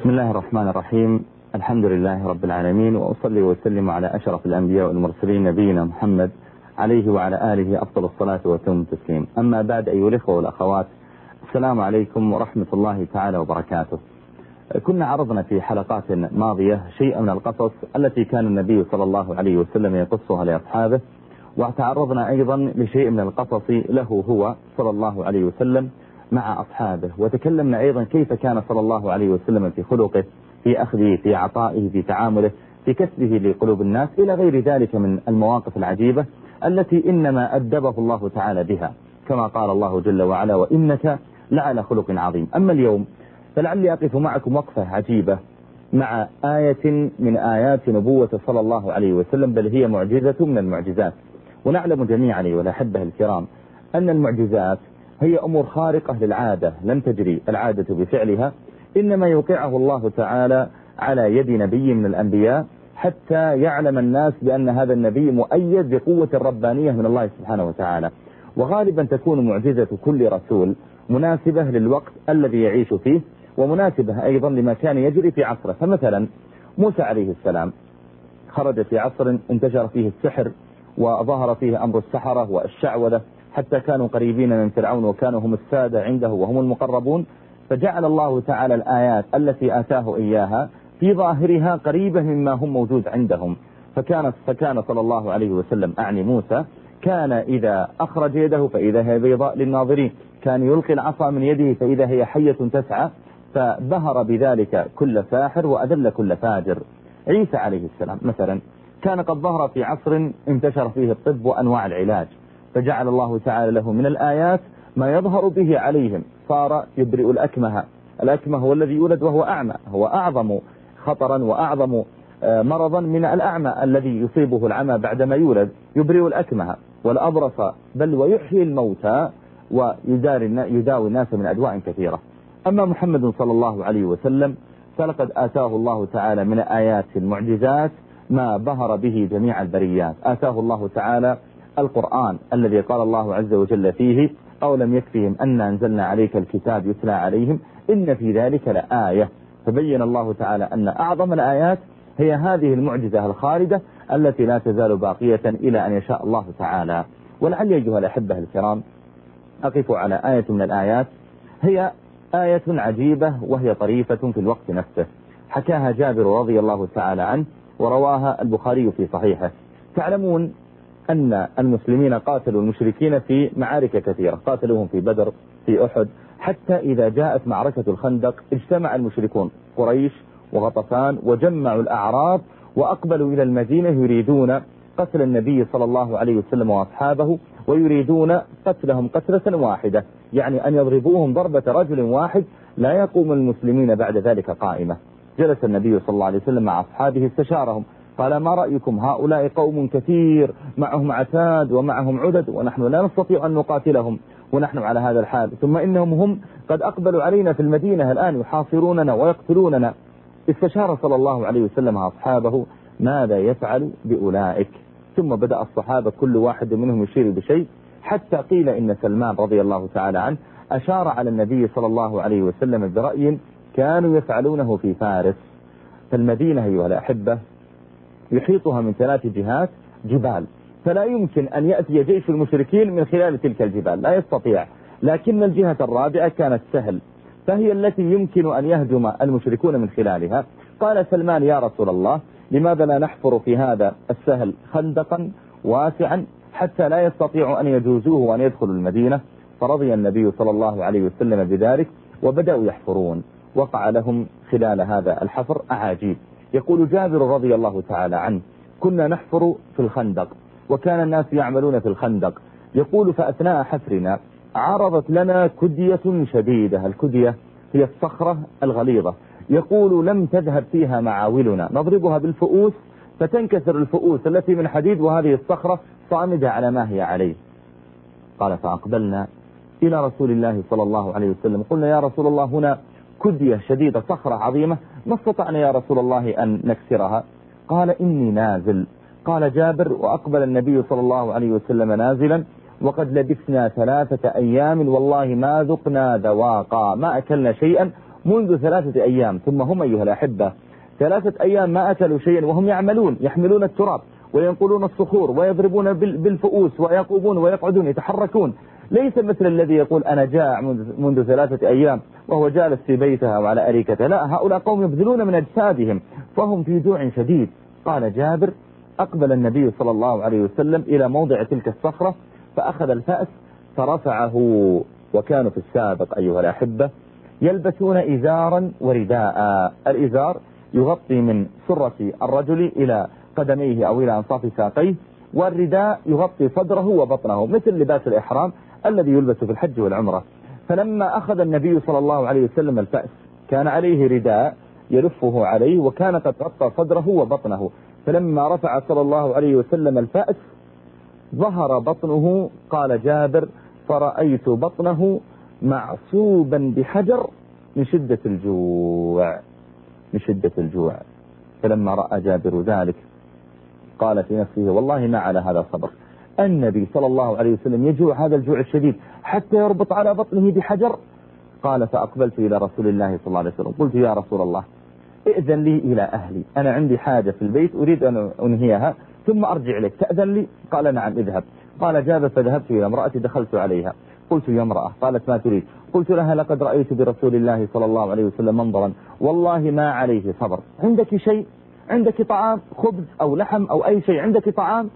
بسم الله الرحمن الرحيم. الحمد لله رب العالمين وأصلي وسلم على أشرف الأنبياء والمرسلين نبينا محمد عليه وعلى آله أفضل الصلاة وتم التسليم. أما بعد أيها الإخوة والأخوات السلام عليكم ورحمة الله تعالى وبركاته. كنا عرضنا في حلقات ماضية شيئا من القصص التي كان النبي صلى الله عليه وسلم يقصها لأصحابه وتعرضنا أيضا لشيء من القصص له هو صلى الله عليه وسلم مع أصحابه. وتكلمنا أيضا كيف كان صلى الله عليه وسلم في خلقه في أخذه في عطائه في تعامله في كسبه لقلوب الناس إلى غير ذلك من المواقف العجيبة التي إنما أدبه الله تعالى بها. كما قال الله جل وعلا وإنك لعلى خلق عظيم. أما اليوم فلعلي أقف معكم وقفة عجيبة مع آية من آيات نبوة صلى الله عليه وسلم بل هي معجزة من المعجزات. ونعلم جميعا والأحبة الكرام أن المعجزات هي أمور خارقة للعادة لم تجري العادة بفعلها. إنما يوقعه الله تعالى على يد نبي من الأنبياء حتى يعلم الناس بأن هذا النبي مؤيد بقوة الربانية من الله سبحانه وتعالى. وغالبا تكون معجزة كل رسول مناسبة للوقت الذي يعيش فيه ومناسبة أيضا لما كان يجري في عصره. فمثلا موسى عليه السلام خرج في عصر انتشر فيه السحر وظهر فيه أمر السحرة والشعوذة. حتى كانوا قريبين من فرعون وكانوا هم السادة عنده وهم المقربون فجعل الله تعالى الآيات التي آتاه إياها في ظاهرها قريبة مما هم موجود عندهم. فكان, فكان صلى الله عليه وسلم أعني موسى كان إذا أخرج يده فإذا هي بيضاء للناظرين. كان يلقي العصا من يده فإذا هي حية تسعى فبهر بذلك كل ساحر وأذل كل فاجر. عيسى عليه السلام مثلا كان قد ظهر في عصر انتشر فيه الطب وأنواع العلاج. فجعل الله تعالى له من الآيات ما يظهر به عليهم. صار يبرئ الأكمه. الأكمه هو الذي يولد وهو أعمى هو أعظم خطرا وأعظم آه، مرضا من الأعمى الذي يصيبه العمى بعدما يولد. يبرئ الأكمه والأبرص بل ويحيي الموتى ويداوي الناس من أدواء كثيرة. أما محمد صلى الله عليه وسلم فلقد آتاه الله تعالى من آيات المعجزات ما بهر به جميع البريات. آتاه الله تعالى القرآن الذي قال الله عز وجل فيه أو لم يكفهم أن أنزلنا عليك الكتاب يتلى عليهم إن في ذلك لآية. فبين الله تعالى أن أعظم الآيات هي هذه المعجزة الخالدة التي لا تزال باقية إلى أن يشاء الله تعالى. ولعل أيها الأحبة الكرام أقف على آية من الآيات. هي آية عجيبة وهي طريفة في الوقت نفسه. حكاها جابر رضي الله تعالى عنه ورواها البخاري في صحيحه. تعلمون أن المسلمين قاتلوا المشركين في معارك كثيرة قاتلوهم في بدر في أحد. حتى إذا جاءت معركة الخندق اجتمع المشركون قريش وغطفان وجمعوا الأعراب وأقبلوا إلى المدينة يريدون قتل النبي صلى الله عليه وسلم وأصحابه ويريدون قتلهم قتلة واحدة يعني أن يضربوهم ضربة رجل واحد لا يقوم المسلمين بعد ذلك قائمة. جلس النبي صلى الله عليه وسلم مع أصحابه استشارهم. قال ما رأيكم؟ هؤلاء قوم كثير معهم عتاد ومعهم عدد ونحن لا نستطيع أن نقاتلهم ونحن على هذا الحال. ثم إنهم هم قد أقبلوا علينا في المدينة الآن يحاصروننا ويقتلوننا. استشار صلى الله عليه وسلم أصحابه ماذا يفعل بأولئك؟ ثم بدأ الصحابة كل واحد منهم يشير بشيء. حتى قيل إن سلمان رضي الله تعالى عنه أشار على النبي صلى الله عليه وسلم برأي كانوا يفعلونه في فارس. فالمدينة أيها الأحبة يحيطها من ثلاث جهات جبال. فلا يمكن أن يأتي جيش المشركين من خلال تلك الجبال لا يستطيع. لكن الجهة الرابعة كانت سهل. فهي التي يمكن أن يهجم المشركون من خلالها. قال سلمان يا رسول الله لماذا لا نحفر في هذا السهل خندقا واسعا حتى لا يستطيع أن يجوزوه وأن يدخلوا المدينة؟ فرضي النبي صلى الله عليه وسلم بذلك وبدأوا يحفرون. وقع لهم خلال هذا الحفر أعاجيب. يقول جابر رضي الله تعالى عنه كنا نحفر في الخندق وكان الناس يعملون في الخندق. يقول فأثناء حفرنا عرضت لنا كدية شديدة الكدية هي الصخرة الغليظة. يقول لم تذهب فيها معاولنا. نضربها بالفؤوس فتنكسر الفؤوس التي من حديد وهذه الصخرة صامدة على ما هي عليه. قال فأقبلنا إلى رسول الله صلى الله عليه وسلم. قلنا يا رسول الله هنا كدية شديدة صخرة عظيمة ما استطعنا يا رسول الله أن نكسرها؟ قال إني نازل. قال جابر وأقبل النبي صلى الله عليه وسلم نازلا وقد لبثنا ثلاثة أيام والله ما ذقنا ذواقا ما أكلنا شيئا منذ ثلاثة أيام. ثم هم أيها الأحبة ثلاثة أيام ما أكلوا شيئا وهم يعملون يحملون التراب وينقلون الصخور ويضربون بالفؤوس ويقومون ويقعدون يتحركون. ليس مثل الذي يقول أنا جاع منذ ثلاثة أيام وهو جالس في بيتها وعلى أريكته لا هؤلاء قوم يبذلون من أجسادهم فهم في جوع شديد. قال جابر أقبل النبي صلى الله عليه وسلم إلى موضع تلك الصخرة فأخذ الفأس فرفعه. وكانوا في السابق أيها الأحبة يلبسون إزارا ورداء. الإزار يغطي من سرة الرجل إلى قدميه أو إلى أنصاف ساقيه والرداء يغطي صدره وبطنه مثل لباس الإحرام الذي يلبس في الحج والعمرة. فلما أخذ النبي صلى الله عليه وسلم الفأس كان عليه رداء يلفه عليه وكان قد غطى صدره وبطنه. فلما رفع صلى الله عليه وسلم الفأس ظهر بطنه قال جابر فرأيت بطنه معصوبا بحجر من شدة الجوع من شدة الجوع. فلما رأى جابر ذلك قال في نفسه والله ما على هذا صبر النبي صلى الله عليه وسلم يجوع هذا الجوع الشديد حتى يربط على بطنه بحجر. قال فأقبلت إلى رسول الله صلى الله عليه وسلم. قلت يا رسول الله ائذن لي إلى أهلي. أنا عندي حاجة في البيت أريد أن أنهيها ثم أرجع لك تأذن لي؟ قال نعم اذهب. قال جاب فذهبت إلى امرأتي دخلت عليها. قلت يا امرأة قالت ما تريد؟ قلت لها لقد رأيت برسول الله صلى الله عليه وسلم منظرا. والله ما عليه صبر عندك شيء؟ عندك طعام؟ خبز أو لحم أو أي شيء؟ عندك طعام؟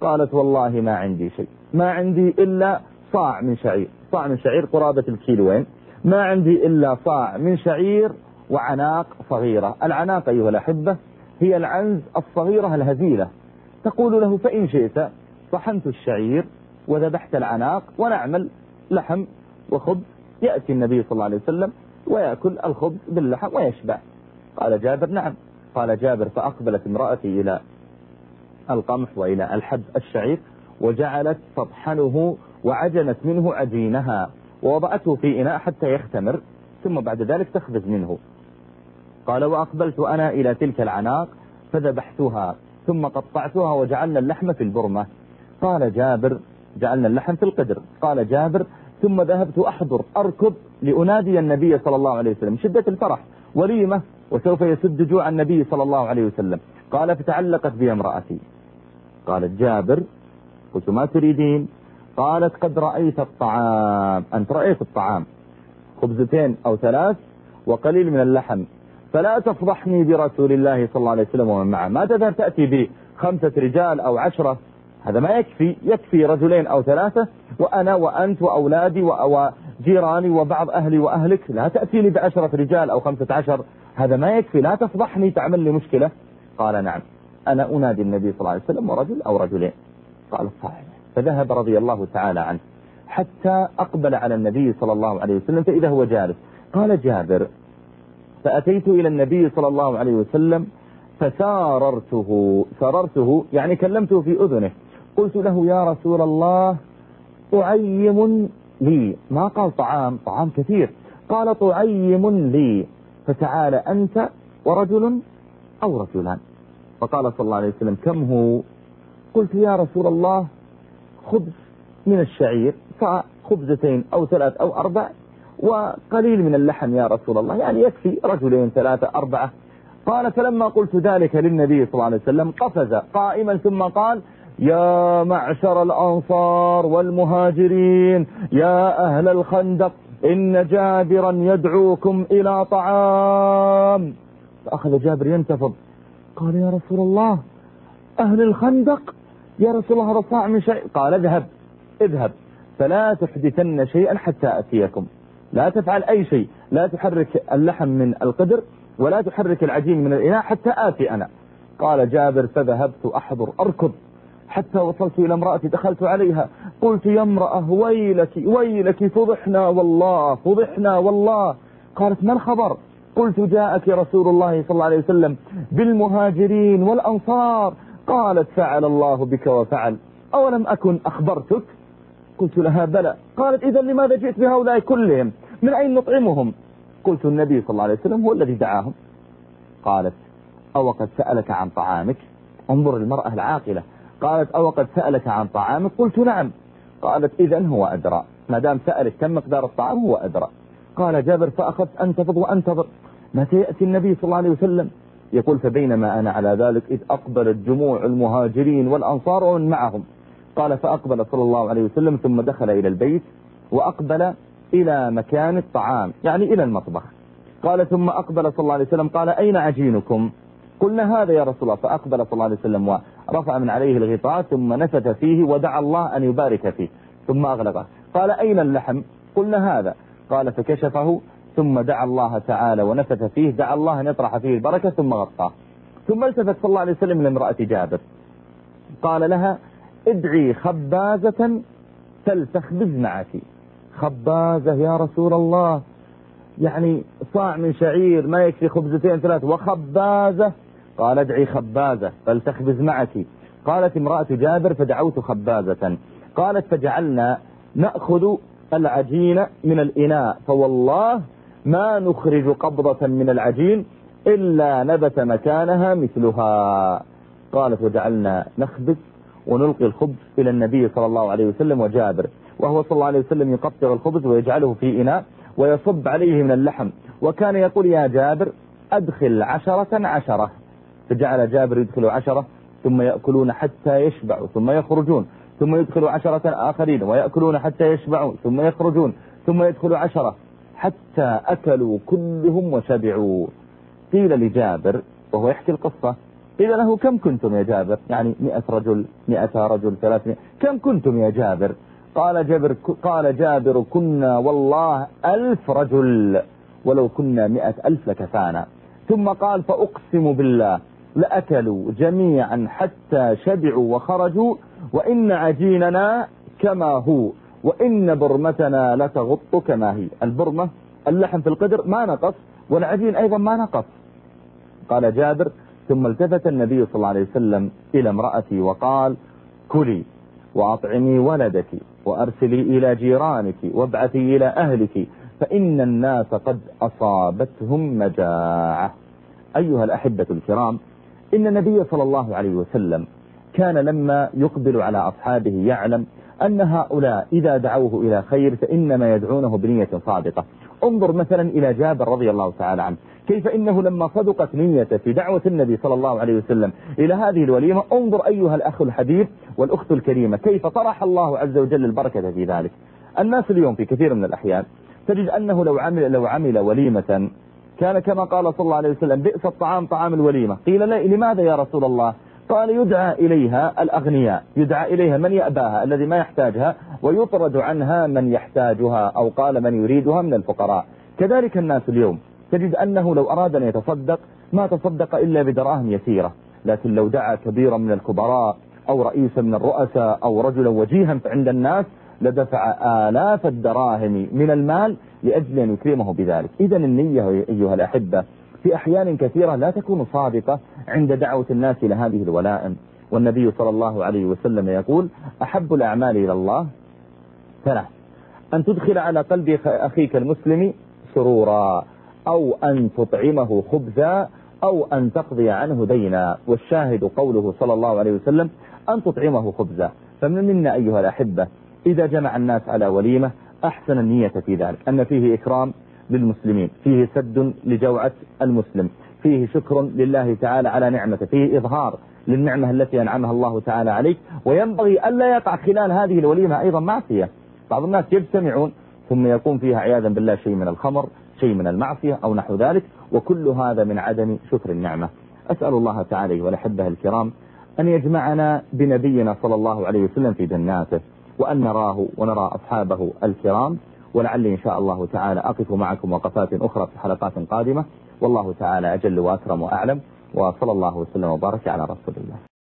قالت والله ما عندي شيء. ما عندي إلا صاع من شعير. صاع من شعير قرابة الكيلوين. ما عندي إلا صاع من شعير وعناق صغيرة. العناق أيها الأحبة هي العنز الصغيرة الهزيلة. تقول له فإن شئت صحنت الشعير وذبحت العناق ونعمل لحم وخبز. يأتي النبي صلى الله عليه وسلم ويأكل الخبز باللحم ويشبع. قال جابر نعم. قال جابر فأقبلت امرأتي إلى القمح وإلى الحب الشعير وجعلت تطحنه وعجنت منه عجينها ووضعته في إناء حتى يختمر ثم بعد ذلك تخبز منه. قال وأقبلت أنا إلى تلك العناق فذبحتها ثم قطعتها وجعلنا اللحم في البرمة. قال جابر جعلنا اللحم في القدر. قال جابر ثم ذهبت أحضر أركض لأنادي النبي صلى الله عليه وسلم. شدة الفرح وليمة وسوف يسد جوع النبي صلى الله عليه وسلم. قال فتعلقت بي امرأتي. قالت جابر قلت ما تريدين؟ قالت قد رأيت الطعام. أنت رأيت الطعام. خبزتين أو ثلاث وقليل من اللحم. فلا تفضحني برسول الله صلى الله عليه وسلم ومن معه. ما تذهب تأتي بي خمسة رجال أو عشرة؟ هذا ما يكفي. يكفي رجلين أو ثلاثة وأنا وأنت وأولادي وجيراني وبعض أهلي وأهلك. لا تأتي لي بعشرة رجال أو خمسة عشر. هذا ما يكفي. لا تفضحني تعمل لي مشكلة. قال نعم. أنا أنادي النبي صلى الله عليه وسلم ورجل أو رجلين. قال صحيح. فذهب رضي الله تعالى عنه. حتى أقبل على النبي صلى الله عليه وسلم فإذا هو جالس. قال جابر فأتيت إلى النبي صلى الله عليه وسلم فساررته. ساررته يعني كلمته في أذنه. قلت له يا رسول الله طعيم لي. ما قال طعام؟ طعام كثير. قال طعيم لي. فتعال أنت ورجل أو رجلان. فقال صلى الله عليه وسلم كم هو؟ قلت يا رسول الله خبز من الشعير فخبزتين أو ثلاث أو أربع وقليل من اللحم يا رسول الله. يعني يكفي رجلين ثلاثة أربعة. قال فلما قلت ذلك للنبي صلى الله عليه وسلم قفز قائما ثم قال يا معشر الأنصار والمهاجرين يا أهل الخندق إن جابرا يدعوكم إلى طعام. فأخذ جابر ينتفض قال يا رسول الله أهل الخندق يا رسول الله رصاع من شيء. قال اذهب اذهب فلا تحدثن شيئا حتى أتيكم. لا تفعل أي شيء لا تحرك اللحم من القدر ولا تحرك العجين من الإناء حتى آتي أنا. قال جابر فذهبت أحضر أركض. حتى وصلت إلى امرأتي دخلت عليها. قلت يا امرأة ويلك ويلك فضحنا والله فضحنا والله. قالت ما الخبر؟ قلت جاءك رسول الله صلى الله عليه وسلم بالمهاجرين والأنصار. قالت فعل الله بك وفعل. أولم أكن أخبرتك؟ قلت لها بلى. قالت إذا لماذا جئت بهؤلاء كلهم؟ من أين نطعمهم؟ قلت النبي صلى الله عليه وسلم هو الذي دعاهم. قالت أو قد سألك عن طعامك؟ انظر المرأة العاقلة. قالت أو قد سألك عن طعامك؟ قلت نعم. قالت إذا هو أدرى. ما دام سألك كم مقدار الطعام هو أدرى. قال جابر فأخذت أنتفض وأنتظر. متى يأتي النبي صلى الله عليه وسلم. يقول فبينما أنا على ذلك إذ أقبلت جموع المهاجرين والأنصار ومن معهم. قال فأقبل صلى الله عليه وسلم ثم دخل إلى البيت وأقبل إلى مكان الطعام يعني إلى المطبخ. قال ثم أقبل صلى الله عليه وسلم قال أين عجينكم قلنا هذا يا رسول الله. فأقبل صلى الله عليه وسلم ورفع من عليه الغطاء ثم نفت فيه ودعا الله أن يبارك فيه ثم أغلقه. قال أين اللحم؟ قلنا هذا. قال فكشفه ثم دعا الله تعالى ونفث فيه دعا الله أن يطرح فيه البركة ثم غطاه. ثم التفت صلى الله عليه وسلم لامرأة جابر. قال لها ادعي خبازة تلتخبز معك خبازة يا رسول الله. يعني صاع من شعير ما يكفي خبزتين ثلاث. وخبازة. قال ادعي خبازة فلتخبز معك قالت امرأة جابر فدعوت خبازة. قالت فجعلنا نأخذ العجين من الإناء. فوالله ما نخرج قبضة من العجين إلا نبت مكانها مثلها. قالت وجعلنا نخبز ونلقي الخبز إلى النبي صلى الله عليه وسلم وجابر. وهو صلى الله عليه وسلم يقطع الخبز ويجعله في إناء ويصب عليه من اللحم. وكان يقول يا جابر أدخل عشرة عشرة. فجعل جابر يدخل عشرة ثم يأكلون حتى يشبعوا ثم يخرجون. ثم يدخل عشرة آخرين ويأكلون حتى يشبعوا ثم يخرجون. ثم يدخل عشرة حتى أكلوا كلهم وشبعوا. قيل لجابر وهو يحكي القصة قيل له كم كنتم يا جابر؟ يعني مئة رجل مئة رجل ثلاثمئة كم كنتم يا جابر؟ قال جابر, قال جابر كنا والله ألف رجل ولو كنا مئة ألف لكفانا. ثم قال فأقسم بالله لأكلوا جميعا حتى شبعوا وخرجوا وإن عجيننا كما هو. وإن برمتنا لتغط كما هي. البرمة اللحم في القدر ما نقص والعجين أيضا ما نقص. قال جابر ثم التفت النبي صلى الله عليه وسلم إلى امرأتي وقال كلي وأطعمي ولدك وأرسلي إلى جيرانك وابعثي إلى أهلك فإن الناس قد أصابتهم مجاعة. أيها الأحبة الكرام إن النبي صلى الله عليه وسلم كان لما يقبل على أصحابه يعلم أن هؤلاء إذا دعوه إلى خير فإنما يدعونه بنية صادقة. انظر مثلا إلى جابر رضي الله تعالى عنه. كيف إنه لما صدقت نيته في دعوة النبي صلى الله عليه وسلم إلى هذه الوليمة انظر أيها الأخ الحبيب والأخت الكريمة كيف طرح الله عز وجل البركة في ذلك. الناس اليوم في كثير من الأحيان تجد أنه لو عمل, لو عمل وليمة كان كما قال صلى الله عليه وسلم بئس الطعام طعام الوليمة. قيل لماذا يا رسول الله؟ قال يدعى إليها الأغنياء. يدعى إليها من يأباها الذي ما يحتاجها ويطرد عنها من يحتاجها أو قال من يريدها من الفقراء. كذلك الناس اليوم. تجد أنه لو أراد أن يتصدق ما تصدق إلا بدراهم يسيرة. لكن لو دعا كبيرا من الكبراء أو رئيسا من الرؤساء أو رجلا وجيها عند الناس لدفع آلاف الدراهم من المال لأجل أن يكرمه بذلك. إذا النية أيها الأحبة في أحيان كثيرة لا تكون صادقة عند دعوة الناس إلى هذه الولائم والنبي صلى الله عليه وسلم يقول أحب الأعمال إلى الله. ثلاث أن تدخل على قلب أخيك المسلم سرورا أو أن تطعمه خبزا أو أن تقضي عنه دينا. والشاهد قوله صلى الله عليه وسلم أن تطعمه خبزا. فمن منا أيها الأحبة إذا جمع الناس على وليمة أحسن النية في ذلك. أن فيه إكرام للمسلمين. فيه سد لجوعة المسلم. فيه شكر لله تعالى على نعمته فيه إظهار للنعمة التي أنعمها الله تعالى عليك وينبغي ألا يقع خلال هذه الوليمة أيضا معصية. بعض الناس يجتمعون ثم يكون فيها عياذا بالله شيء من الخمر شيء من المعصية أو نحو ذلك وكل هذا من عدم شكر النعمة. أسأل الله تعالى والأحبة الكرام أن يجمعنا بنبينا صلى الله عليه وسلم في جناته وأن نراه ونرى أصحابه الكرام ولعلي إن شاء الله تعالى أقف معكم وقفات أخرى في حلقات قادمة. والله تعالى أجل وأكرم وأعلم وصلى الله وسلم وبارك على رسول الله.